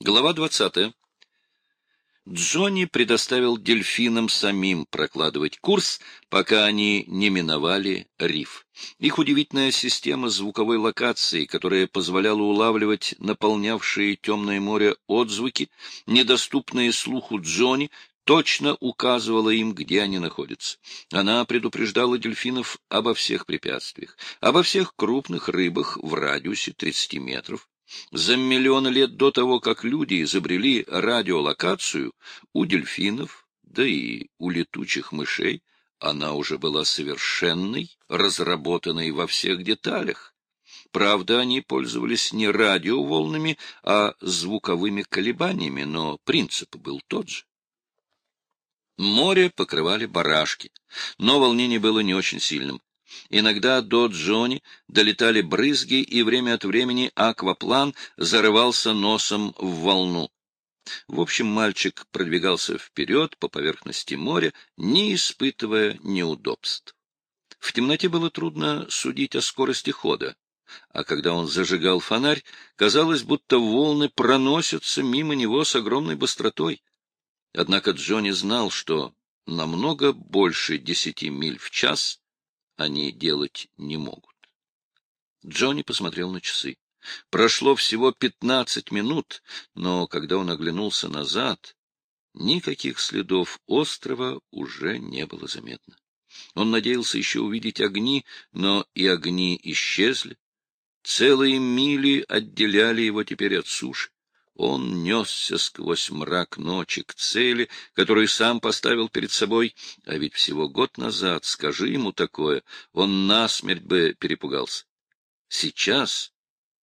Глава 20. Джонни предоставил дельфинам самим прокладывать курс, пока они не миновали риф. Их удивительная система звуковой локации, которая позволяла улавливать наполнявшие темное море отзвуки, недоступные слуху Джонни, точно указывала им, где они находятся. Она предупреждала дельфинов обо всех препятствиях, обо всех крупных рыбах в радиусе 30 метров, за миллионы лет до того, как люди изобрели радиолокацию, у дельфинов, да и у летучих мышей, она уже была совершенной, разработанной во всех деталях. Правда, они пользовались не радиоволнами, а звуковыми колебаниями, но принцип был тот же. Море покрывали барашки, но волнение было не очень сильным. Иногда до Джонни долетали брызги, и время от времени акваплан зарывался носом в волну. В общем, мальчик продвигался вперед по поверхности моря, не испытывая неудобств. В темноте было трудно судить о скорости хода, а когда он зажигал фонарь, казалось, будто волны проносятся мимо него с огромной быстротой. Однако Джонни знал, что намного больше десяти миль в час они делать не могут. Джонни посмотрел на часы. Прошло всего пятнадцать минут, но когда он оглянулся назад, никаких следов острова уже не было заметно. Он надеялся еще увидеть огни, но и огни исчезли. Целые мили отделяли его теперь от суши. Он несся сквозь мрак ночи к цели, которую сам поставил перед собой, а ведь всего год назад, скажи ему такое, он насмерть бы перепугался. Сейчас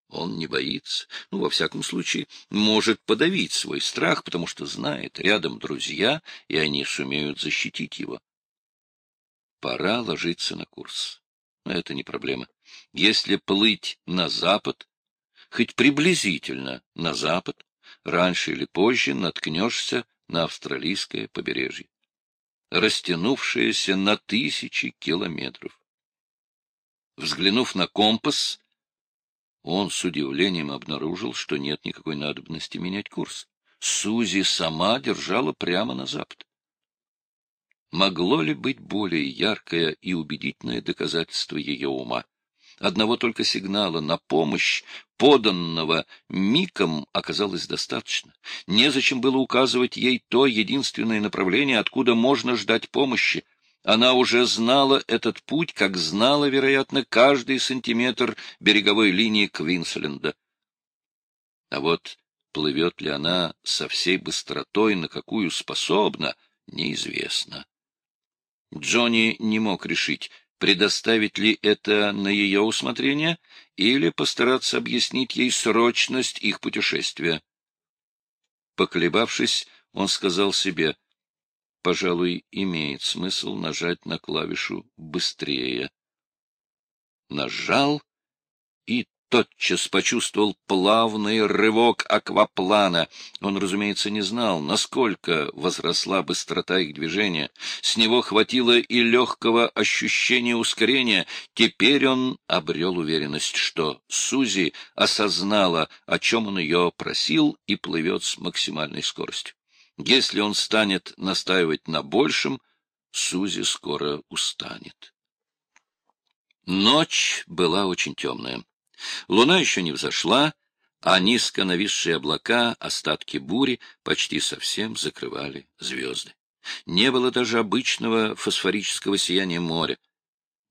он не боится, ну, во всяком случае, может подавить свой страх, потому что знает, рядом друзья, и они сумеют защитить его. Пора ложиться на курс. Это не проблема. Если плыть на запад, хоть приблизительно на запад, раньше или позже наткнешься на австралийское побережье, растянувшееся на тысячи километров. Взглянув на компас, он с удивлением обнаружил, что нет никакой надобности менять курс. Сузи сама держала прямо на запад. Могло ли быть более яркое и убедительное доказательство ее ума? Одного только сигнала на помощь, поданного Миком, оказалось достаточно. Незачем было указывать ей то единственное направление, откуда можно ждать помощи. Она уже знала этот путь, как знала, вероятно, каждый сантиметр береговой линии Квинсленда. А вот плывет ли она со всей быстротой, на какую способна, неизвестно. Джонни не мог решить, предоставить ли это на ее усмотрение или постараться объяснить ей срочность их путешествия. Поколебавшись, он сказал себе, пожалуй, имеет смысл нажать на клавишу «быстрее». Нажал, и тотчас почувствовал плавный рывок акваплана. Он, разумеется, не знал, насколько возросла быстрота их движения. С него хватило и легкого ощущения ускорения. Теперь он обрел уверенность, что Сузи осознала, о чем он ее просил, и плывет с максимальной скоростью. Если он станет настаивать на большем, Сузи скоро устанет. Ночь была очень темная. Луна еще не взошла, а низко нависшие облака, остатки бури, почти совсем закрывали звезды. Не было даже обычного фосфорического сияния моря.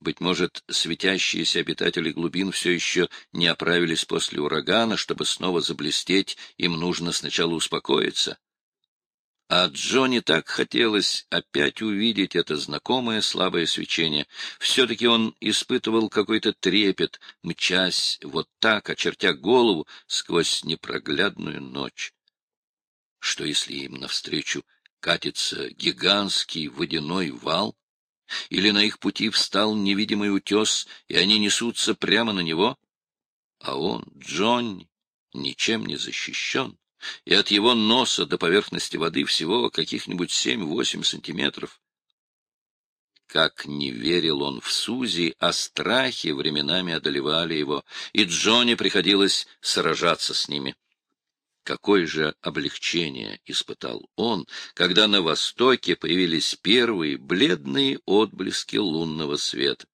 Быть может, светящиеся обитатели глубин все еще не оправились после урагана, чтобы снова заблестеть, им нужно сначала успокоиться. А Джонни так хотелось опять увидеть это знакомое слабое свечение. Все-таки он испытывал какой-то трепет, мчась вот так, очертя голову сквозь непроглядную ночь. Что если им навстречу катится гигантский водяной вал? Или на их пути встал невидимый утес, и они несутся прямо на него? А он, Джонни, ничем не защищен и от его носа до поверхности воды всего каких-нибудь семь-восемь сантиметров. Как не верил он в Сузи, а страхи временами одолевали его, и Джонни приходилось сражаться с ними. Какое же облегчение испытал он, когда на востоке появились первые бледные отблески лунного света.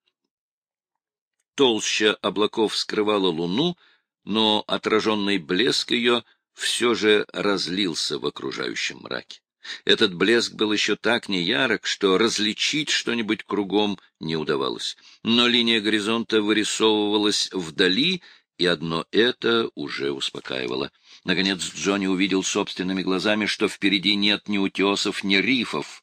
Толща облаков скрывала луну, но отраженный блеск ее все же разлился в окружающем мраке. Этот блеск был еще так неярок, что различить что-нибудь кругом не удавалось. Но линия горизонта вырисовывалась вдали, и одно это уже успокаивало. Наконец Джонни увидел собственными глазами, что впереди нет ни утесов, ни рифов.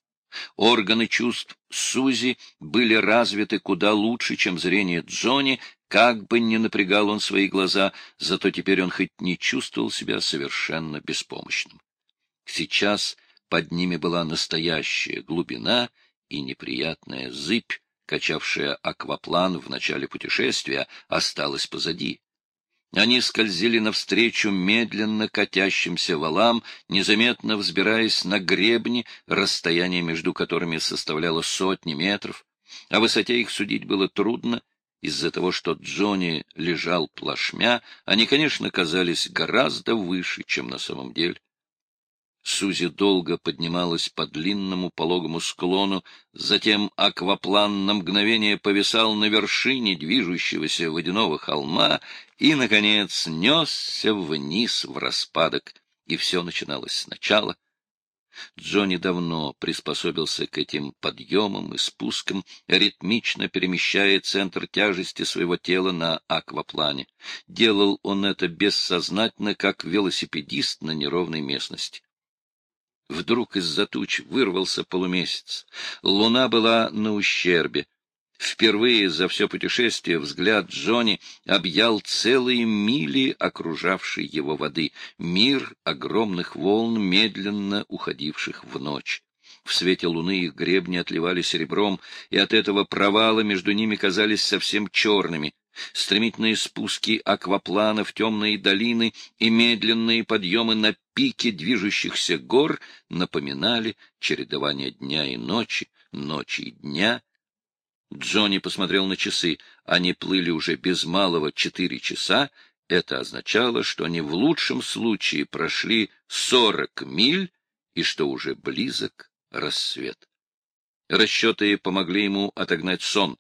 Органы чувств Сузи были развиты куда лучше, чем зрение Джонни, как бы ни напрягал он свои глаза, зато теперь он хоть не чувствовал себя совершенно беспомощным. Сейчас под ними была настоящая глубина и неприятная зыбь, качавшая акваплан в начале путешествия, осталась позади. Они скользили навстречу медленно катящимся валам, незаметно взбираясь на гребни, расстояние между которыми составляло сотни метров. О высоте их судить было трудно, из-за того, что Джонни лежал плашмя, они, конечно, казались гораздо выше, чем на самом деле. Сузи долго поднималась по длинному пологому склону, затем акваплан на мгновение повисал на вершине движущегося водяного холма и, наконец, несся вниз в распадок, и все начиналось сначала. Джонни давно приспособился к этим подъемам и спускам, ритмично перемещая центр тяжести своего тела на акваплане. Делал он это бессознательно, как велосипедист на неровной местности. Вдруг из-за туч вырвался полумесяц. Луна была на ущербе. Впервые за все путешествие взгляд Джонни объял целые мили окружавшей его воды, мир огромных волн, медленно уходивших в ночь. В свете луны их гребни отливали серебром, и от этого провалы между ними казались совсем черными. Стремительные спуски акваплана в темные долины и медленные подъемы на пике движущихся гор напоминали чередование дня и ночи, ночи и дня. Джонни посмотрел на часы. Они плыли уже без малого четыре часа. Это означало, что они в лучшем случае прошли сорок миль и что уже близок рассвет. Расчеты помогли ему отогнать сон.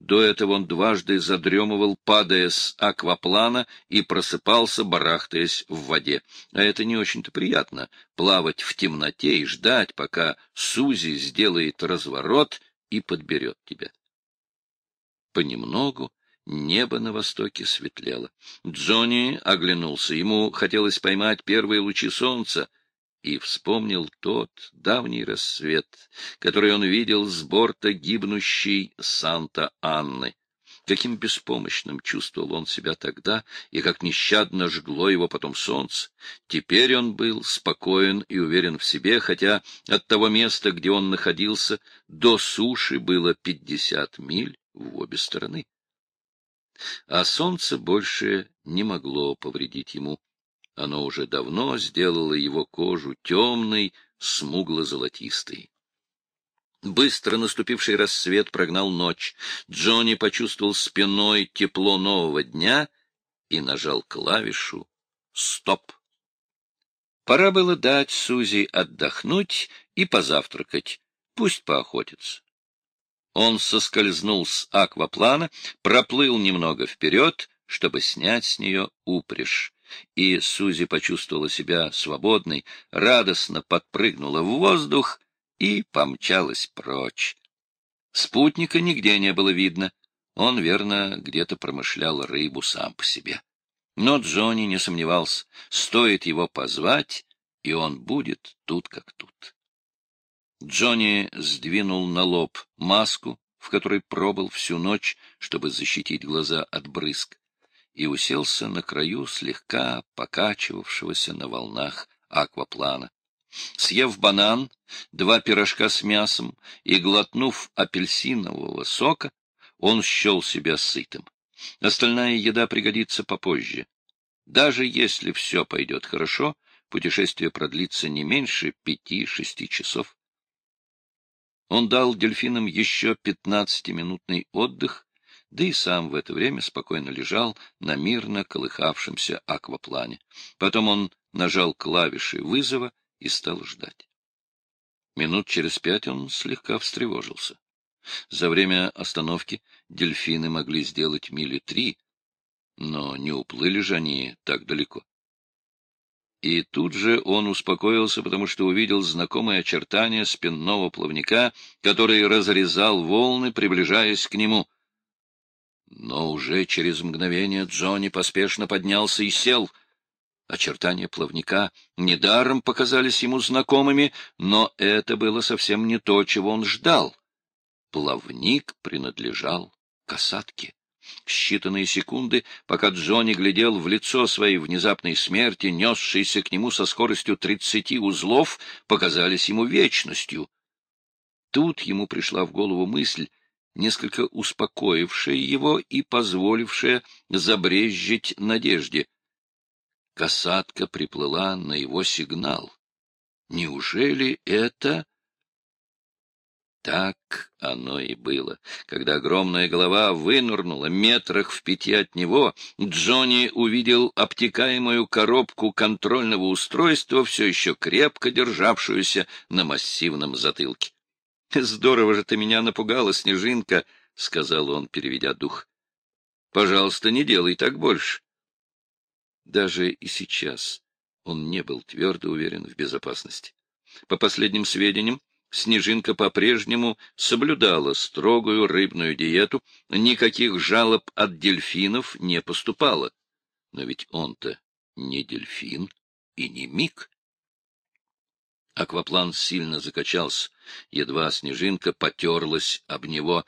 До этого он дважды задремывал, падая с акваплана, и просыпался, барахтаясь в воде. А это не очень-то приятно — плавать в темноте и ждать, пока Сузи сделает разворот и подберет тебя. Понемногу небо на востоке светлело. Джонни оглянулся. Ему хотелось поймать первые лучи солнца, и вспомнил тот давний рассвет, который он видел с борта гибнущей Санта-Анны. Каким беспомощным чувствовал он себя тогда, и как нещадно жгло его потом солнце. Теперь он был спокоен и уверен в себе, хотя от того места, где он находился, до суши было пятьдесят миль в обе стороны. А солнце больше не могло повредить ему. Оно уже давно сделало его кожу темной, смугло-золотистой. Быстро наступивший рассвет прогнал ночь. Джонни почувствовал спиной тепло нового дня и нажал клавишу «Стоп». Пора было дать Сузи отдохнуть и позавтракать. Пусть поохотится. Он соскользнул с акваплана, проплыл немного вперед, чтобы снять с нее упряжь и Сузи почувствовала себя свободной, радостно подпрыгнула в воздух и помчалась прочь. Спутника нигде не было видно. Он, верно, где-то промышлял рыбу сам по себе. Но Джонни не сомневался, стоит его позвать, и он будет тут как тут. Джонни сдвинул на лоб маску, в которой пробыл всю ночь, чтобы защитить глаза от брызг и уселся на краю слегка покачивавшегося на волнах акваплана. Съев банан, два пирожка с мясом и глотнув апельсинового сока, он счел себя сытым. Остальная еда пригодится попозже. Даже если все пойдет хорошо, путешествие продлится не меньше пяти-шести часов. Он дал дельфинам еще пятнадцатиминутный отдых, да и сам в это время спокойно лежал на мирно колыхавшемся акваплане. Потом он нажал клавиши вызова и стал ждать. Минут через пять он слегка встревожился. За время остановки дельфины могли сделать мили три, но не уплыли же они так далеко. И тут же он успокоился, потому что увидел знакомые очертания спинного плавника, который разрезал волны, приближаясь к нему. Но уже через мгновение Джонни поспешно поднялся и сел. Очертания плавника недаром показались ему знакомыми, но это было совсем не то, чего он ждал. Плавник принадлежал касатке. Считанные секунды, пока Джонни глядел в лицо своей внезапной смерти, несшейся к нему со скоростью тридцати узлов, показались ему вечностью. Тут ему пришла в голову мысль, несколько успокоившая его и позволившая забрезжить надежде. Касатка приплыла на его сигнал. Неужели это... Так оно и было. Когда огромная голова вынырнула метрах в пяти от него, Джонни увидел обтекаемую коробку контрольного устройства, все еще крепко державшуюся на массивном затылке. — Здорово же ты меня напугала, Снежинка, — сказал он, переведя дух. — Пожалуйста, не делай так больше. Даже и сейчас он не был твердо уверен в безопасности. По последним сведениям, Снежинка по-прежнему соблюдала строгую рыбную диету, никаких жалоб от дельфинов не поступало. Но ведь он-то не дельфин и не миг. Акваплан сильно закачался, едва снежинка потерлась об него,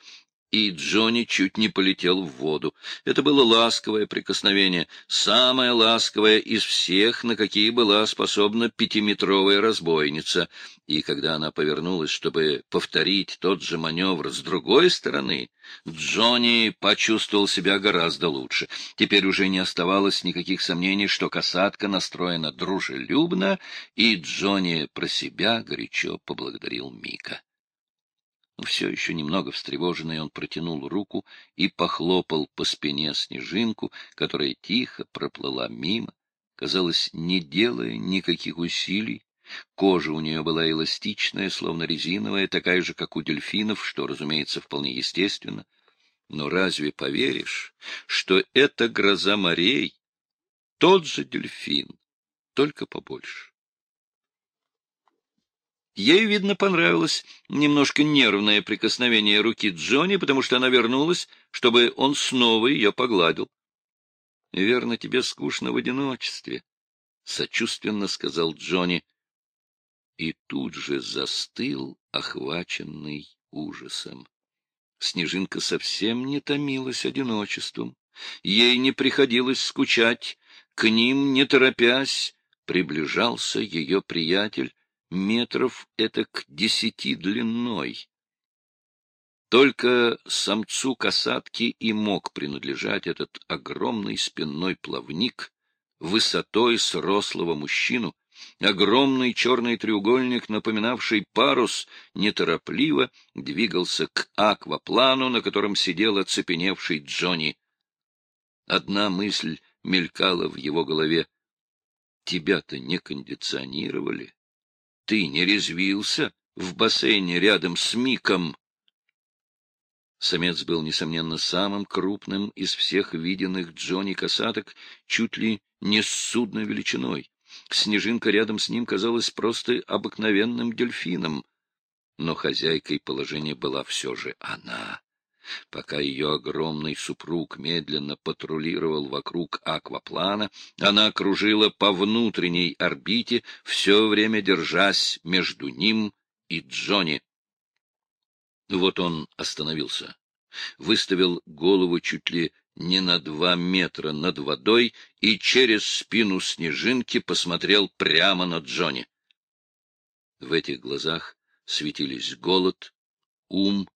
и Джонни чуть не полетел в воду. Это было ласковое прикосновение, самое ласковое из всех, на какие была способна пятиметровая разбойница. И когда она повернулась, чтобы повторить тот же маневр с другой стороны, Джонни почувствовал себя гораздо лучше. Теперь уже не оставалось никаких сомнений, что касатка настроена дружелюбно, и Джонни про себя горячо поблагодарил Мика. Все еще немного встревоженный он протянул руку и похлопал по спине снежинку, которая тихо проплыла мимо, казалось, не делая никаких усилий. Кожа у нее была эластичная, словно резиновая, такая же, как у дельфинов, что, разумеется, вполне естественно. Но разве поверишь, что это гроза морей? Тот же дельфин, только побольше. Ей, видно, понравилось немножко нервное прикосновение руки Джонни, потому что она вернулась, чтобы он снова ее погладил. — Верно, тебе скучно в одиночестве, — сочувственно сказал Джонни. И тут же застыл, охваченный ужасом. Снежинка совсем не томилась одиночеством. Ей не приходилось скучать. К ним, не торопясь, приближался ее приятель, метров это к десяти длиной. Только самцу касатки и мог принадлежать этот огромный спинной плавник высотой с мужчину, огромный черный треугольник, напоминавший парус, неторопливо двигался к акваплану, на котором сидел оцепеневший Джонни. Одна мысль мелькала в его голове. Тебя-то не кондиционировали. Ты не резвился в бассейне рядом с Миком? Самец был, несомненно, самым крупным из всех виденных Джонни касаток, чуть ли не с судной величиной. Снежинка рядом с ним казалась просто обыкновенным дельфином. Но хозяйкой положения была все же она. Пока ее огромный супруг медленно патрулировал вокруг акваплана, она кружила по внутренней орбите, все время держась между ним и Джонни. Вот он остановился, выставил голову чуть ли не на два метра над водой и через спину снежинки посмотрел прямо на Джонни. В этих глазах светились голод, ум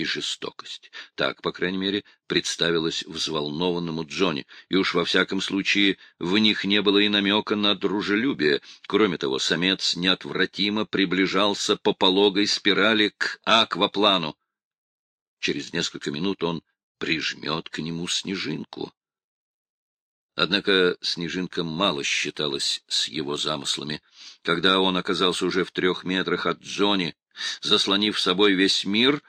и жестокость. Так, по крайней мере, представилось взволнованному Джонни, и уж во всяком случае в них не было и намека на дружелюбие. Кроме того, самец неотвратимо приближался по пологой спирали к акваплану. Через несколько минут он прижмет к нему снежинку. Однако Снежинка мало считалась с его замыслами. Когда он оказался уже в трех метрах от Джонни, заслонив собой весь мир,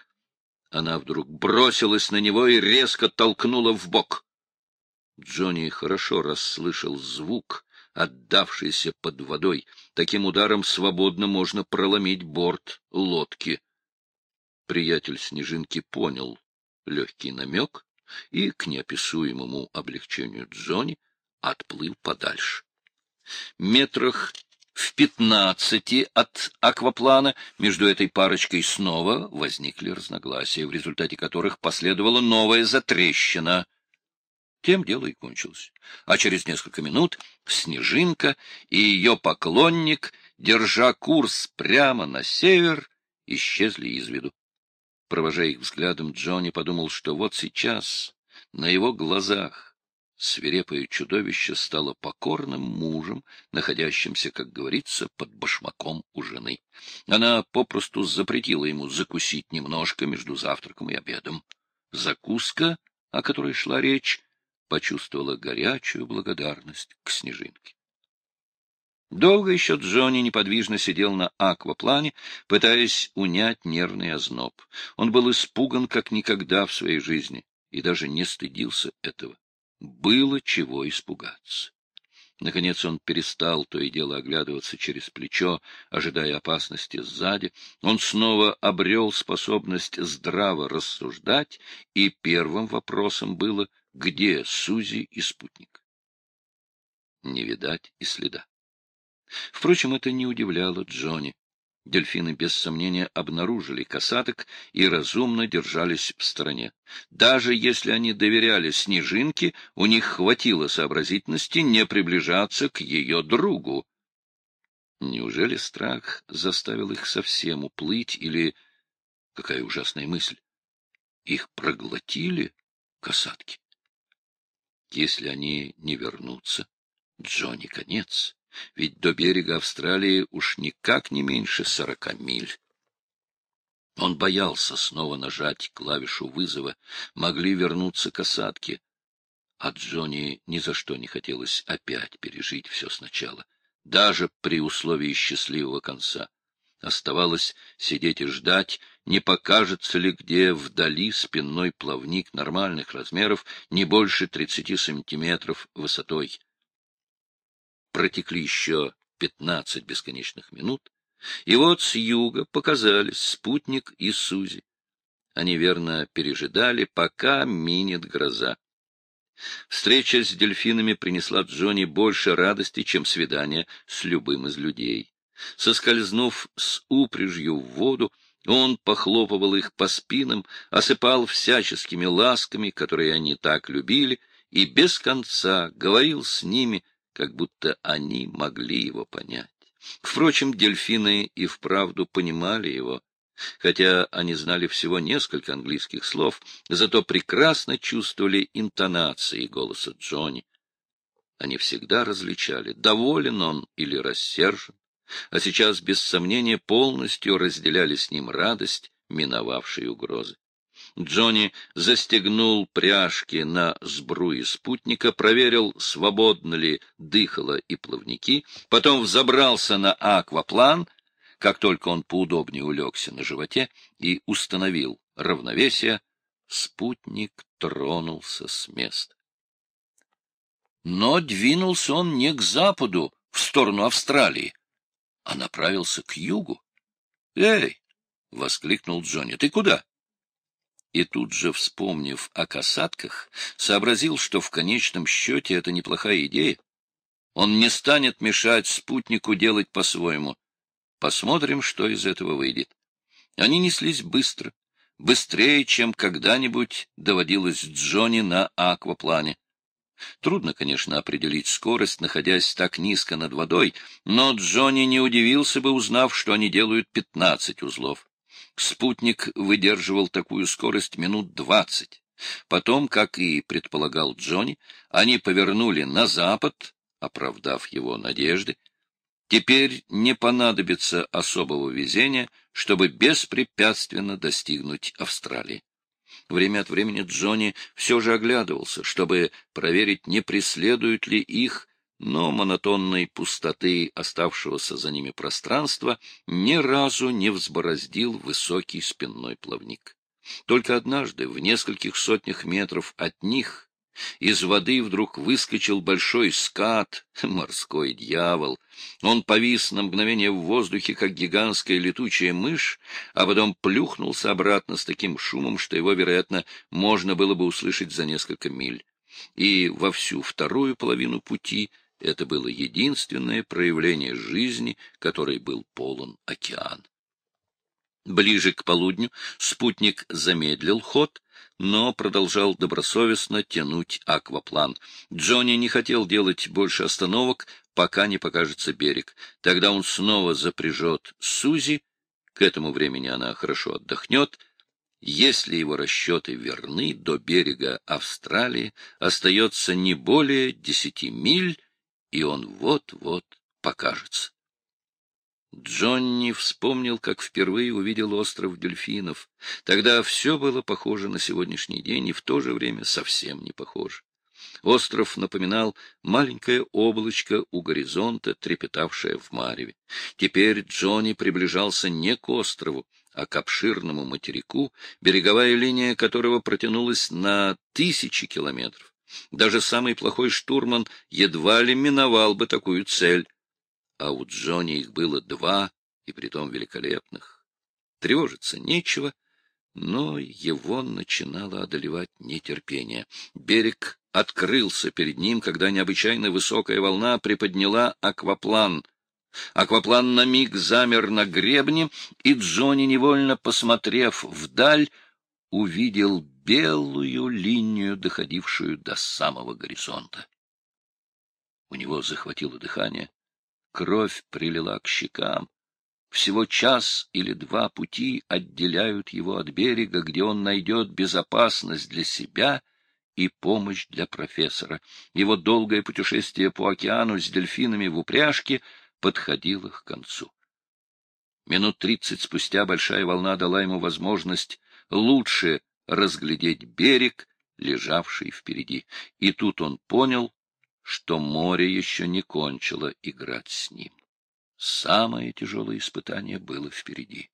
она вдруг бросилась на него и резко толкнула в бок. Джонни хорошо расслышал звук, отдавшийся под водой. Таким ударом свободно можно проломить борт лодки. Приятель Снежинки понял легкий намек и, к неописуемому облегчению Джонни, отплыл подальше. Метрах в пятнадцати от акваплана между этой парочкой снова возникли разногласия, в результате которых последовала новая затрещина. Тем дело и кончилось. А через несколько минут Снежинка и ее поклонник, держа курс прямо на север, исчезли из виду. Провожая их взглядом, Джонни подумал, что вот сейчас, на его глазах, свирепое чудовище стало покорным мужем, находящимся, как говорится, под башмаком у жены. Она попросту запретила ему закусить немножко между завтраком и обедом. Закуска, о которой шла речь, почувствовала горячую благодарность к снежинке. Долго еще Джонни неподвижно сидел на акваплане, пытаясь унять нервный озноб. Он был испуган как никогда в своей жизни и даже не стыдился этого. Было чего испугаться. Наконец он перестал то и дело оглядываться через плечо, ожидая опасности сзади. Он снова обрел способность здраво рассуждать, и первым вопросом было, где Сузи и спутник. Не видать и следа. Впрочем, это не удивляло Джонни. Дельфины без сомнения обнаружили касаток и разумно держались в стороне. Даже если они доверяли Снежинке, у них хватило сообразительности не приближаться к ее другу. Неужели страх заставил их совсем уплыть или... Какая ужасная мысль! Их проглотили касатки? Если они не вернутся, Джонни конец ведь до берега Австралии уж никак не меньше сорока миль. Он боялся снова нажать клавишу вызова, могли вернуться касатки, а Джонни ни за что не хотелось опять пережить все сначала, даже при условии счастливого конца. Оставалось сидеть и ждать, не покажется ли где вдали спинной плавник нормальных размеров, не больше тридцати сантиметров высотой протекли еще пятнадцать бесконечных минут, и вот с юга показались спутник и Сузи. Они верно пережидали, пока минет гроза. Встреча с дельфинами принесла Джонни больше радости, чем свидание с любым из людей. Соскользнув с упряжью в воду, он похлопывал их по спинам, осыпал всяческими ласками, которые они так любили, и без конца говорил с ними как будто они могли его понять. Впрочем, дельфины и вправду понимали его, хотя они знали всего несколько английских слов, зато прекрасно чувствовали интонации голоса Джонни. Они всегда различали, доволен он или рассержен, а сейчас, без сомнения, полностью разделяли с ним радость миновавшей угрозы. Джонни застегнул пряжки на сбруе спутника, проверил, свободно ли дыхало и плавники, потом взобрался на акваплан, как только он поудобнее улегся на животе и установил равновесие, спутник тронулся с места. Но двинулся он не к западу, в сторону Австралии, а направился к югу. — Эй! — воскликнул Джонни. — Ты куда? И тут же, вспомнив о касатках, сообразил, что в конечном счете это неплохая идея. Он не станет мешать спутнику делать по-своему. Посмотрим, что из этого выйдет. Они неслись быстро, быстрее, чем когда-нибудь доводилось Джонни на акваплане. Трудно, конечно, определить скорость, находясь так низко над водой, но Джонни не удивился бы, узнав, что они делают пятнадцать узлов. Спутник выдерживал такую скорость минут двадцать. Потом, как и предполагал Джонни, они повернули на запад, оправдав его надежды. Теперь не понадобится особого везения, чтобы беспрепятственно достигнуть Австралии. Время от времени Джонни все же оглядывался, чтобы проверить, не преследуют ли их, но монотонной пустоты оставшегося за ними пространства ни разу не взбороздил высокий спинной плавник. Только однажды, в нескольких сотнях метров от них, из воды вдруг выскочил большой скат, морской дьявол. Он повис на мгновение в воздухе, как гигантская летучая мышь, а потом плюхнулся обратно с таким шумом, что его, вероятно, можно было бы услышать за несколько миль. И во всю вторую половину пути это было единственное проявление жизни, которой был полон океан. Ближе к полудню спутник замедлил ход, но продолжал добросовестно тянуть акваплан. Джонни не хотел делать больше остановок, пока не покажется берег. Тогда он снова запряжет Сузи, к этому времени она хорошо отдохнет. Если его расчеты верны, до берега Австралии остается не более десяти миль, и он вот-вот покажется. Джонни вспомнил, как впервые увидел остров дельфинов. Тогда все было похоже на сегодняшний день, и в то же время совсем не похоже. Остров напоминал маленькое облачко у горизонта, трепетавшее в мареве. Теперь Джонни приближался не к острову, а к обширному материку, береговая линия которого протянулась на тысячи километров. Даже самый плохой штурман едва ли миновал бы такую цель а у Джонни их было два, и притом великолепных. Тревожиться нечего, но его начинало одолевать нетерпение. Берег открылся перед ним, когда необычайно высокая волна приподняла акваплан. Акваплан на миг замер на гребне, и Джонни, невольно посмотрев вдаль, увидел белую линию, доходившую до самого горизонта. У него захватило дыхание. Кровь прилила к щекам. Всего час или два пути отделяют его от берега, где он найдет безопасность для себя и помощь для профессора. Его долгое путешествие по океану с дельфинами в упряжке подходило к концу. Минут тридцать спустя большая волна дала ему возможность лучше разглядеть берег, лежавший впереди. И тут он понял, что море еще не кончило играть с ним. Самое тяжелое испытание было впереди.